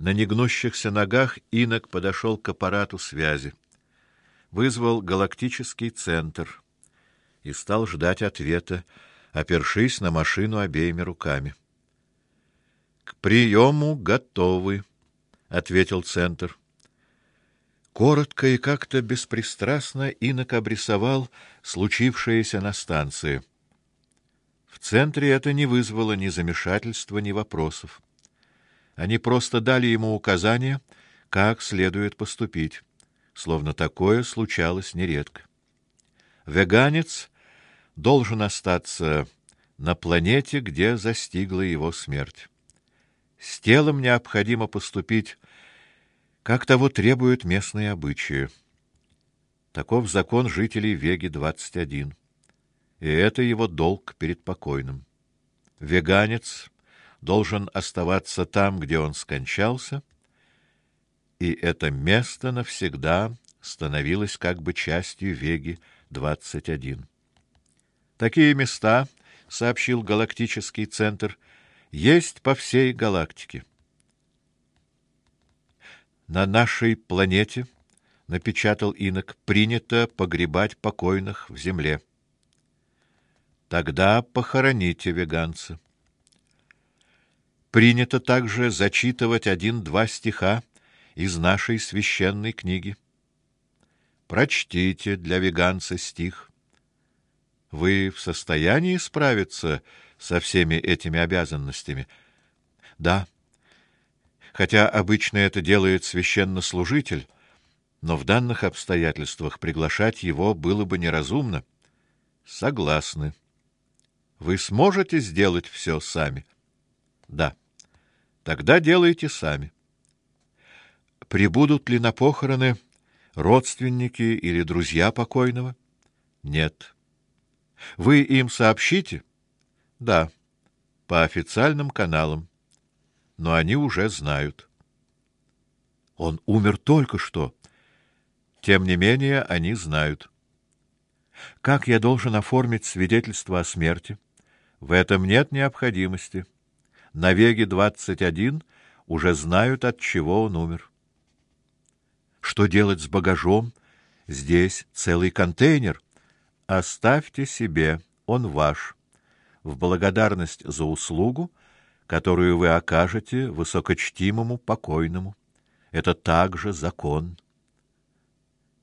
На негнущихся ногах инок подошел к аппарату связи, вызвал галактический центр и стал ждать ответа, опершись на машину обеими руками. К приему готовы, ответил центр. Коротко и как-то беспристрастно инок обрисовал случившееся на станции. В центре это не вызвало ни замешательства, ни вопросов. Они просто дали ему указания, как следует поступить, словно такое случалось нередко. Веганец должен остаться на планете, где застигла его смерть. С телом необходимо поступить, как того требуют местные обычаи. Таков закон жителей Веги-21 и это его долг перед покойным. Веганец должен оставаться там, где он скончался, и это место навсегда становилось как бы частью Веги-21. Такие места, сообщил галактический центр, есть по всей галактике. На нашей планете, напечатал Инок, принято погребать покойных в земле. Тогда похороните веганца. Принято также зачитывать один-два стиха из нашей священной книги. Прочтите для веганца стих. Вы в состоянии справиться со всеми этими обязанностями? Да. Хотя обычно это делает священнослужитель, но в данных обстоятельствах приглашать его было бы неразумно. Согласны. Вы сможете сделать все сами? Да. Тогда делайте сами. Прибудут ли на похороны родственники или друзья покойного? Нет. Вы им сообщите? Да. По официальным каналам. Но они уже знают. Он умер только что. Тем не менее, они знают. Как я должен оформить свидетельство о смерти? В этом нет необходимости. На Веге 21 уже знают, от чего он умер. Что делать с багажом? Здесь целый контейнер. Оставьте себе, он ваш. В благодарность за услугу, которую вы окажете высокочтимому покойному. Это также закон.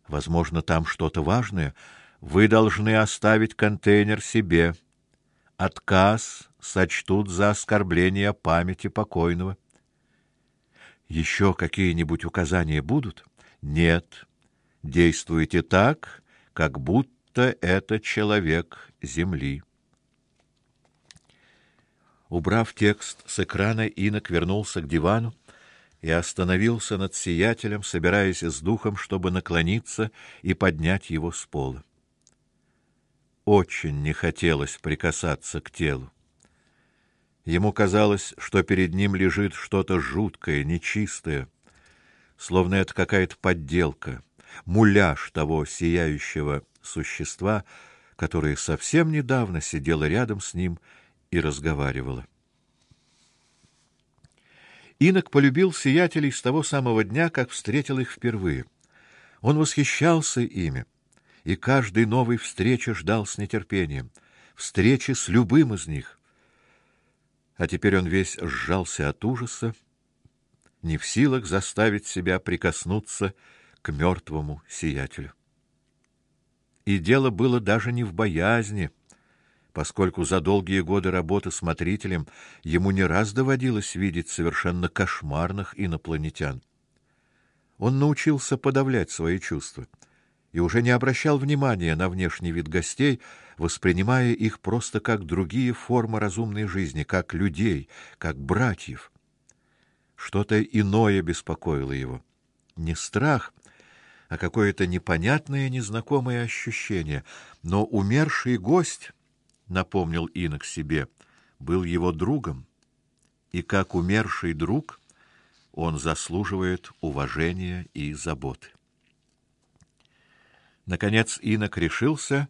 Возможно, там что-то важное. Вы должны оставить контейнер себе отказ сочтут за оскорбление памяти покойного. Еще какие-нибудь указания будут? Нет. Действуйте так, как будто это человек земли. Убрав текст с экрана, Инок вернулся к дивану и остановился над сиятелем, собираясь с духом, чтобы наклониться и поднять его с пола очень не хотелось прикасаться к телу. Ему казалось, что перед ним лежит что-то жуткое, нечистое, словно это какая-то подделка, муляж того сияющего существа, которое совсем недавно сидело рядом с ним и разговаривало. Инок полюбил сиятелей с того самого дня, как встретил их впервые. Он восхищался ими и каждой новой встречи ждал с нетерпением, встречи с любым из них. А теперь он весь сжался от ужаса, не в силах заставить себя прикоснуться к мертвому сиятелю. И дело было даже не в боязни, поскольку за долгие годы работы смотрителем ему не раз доводилось видеть совершенно кошмарных инопланетян. Он научился подавлять свои чувства и уже не обращал внимания на внешний вид гостей, воспринимая их просто как другие формы разумной жизни, как людей, как братьев. Что-то иное беспокоило его. Не страх, а какое-то непонятное, незнакомое ощущение. Но умерший гость, напомнил Инок себе, был его другом, и как умерший друг он заслуживает уважения и заботы. Наконец инок решился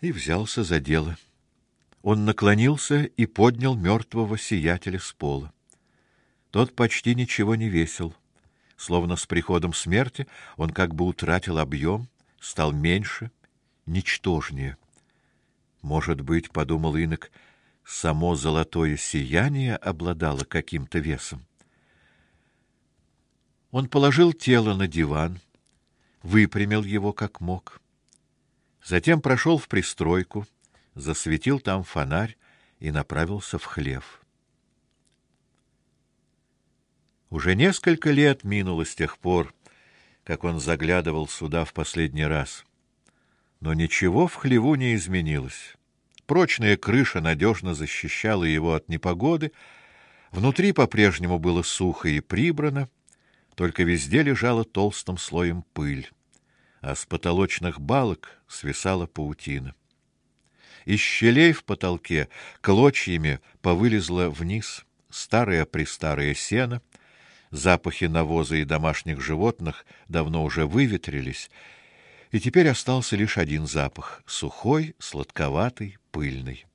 и взялся за дело. Он наклонился и поднял мертвого сиятеля с пола. Тот почти ничего не весил. Словно с приходом смерти он как бы утратил объем, стал меньше, ничтожнее. Может быть, подумал инок, само золотое сияние обладало каким-то весом. Он положил тело на диван, выпрямил его как мог. Затем прошел в пристройку, засветил там фонарь и направился в хлев. Уже несколько лет минуло с тех пор, как он заглядывал сюда в последний раз. Но ничего в хлеву не изменилось. Прочная крыша надежно защищала его от непогоды, внутри по-прежнему было сухо и прибрано, только везде лежала толстым слоем пыль, а с потолочных балок свисала паутина. Из щелей в потолке клочьями повылезло вниз старое-престарое сено, запахи навоза и домашних животных давно уже выветрились, и теперь остался лишь один запах сухой, сладковатый, пыльный.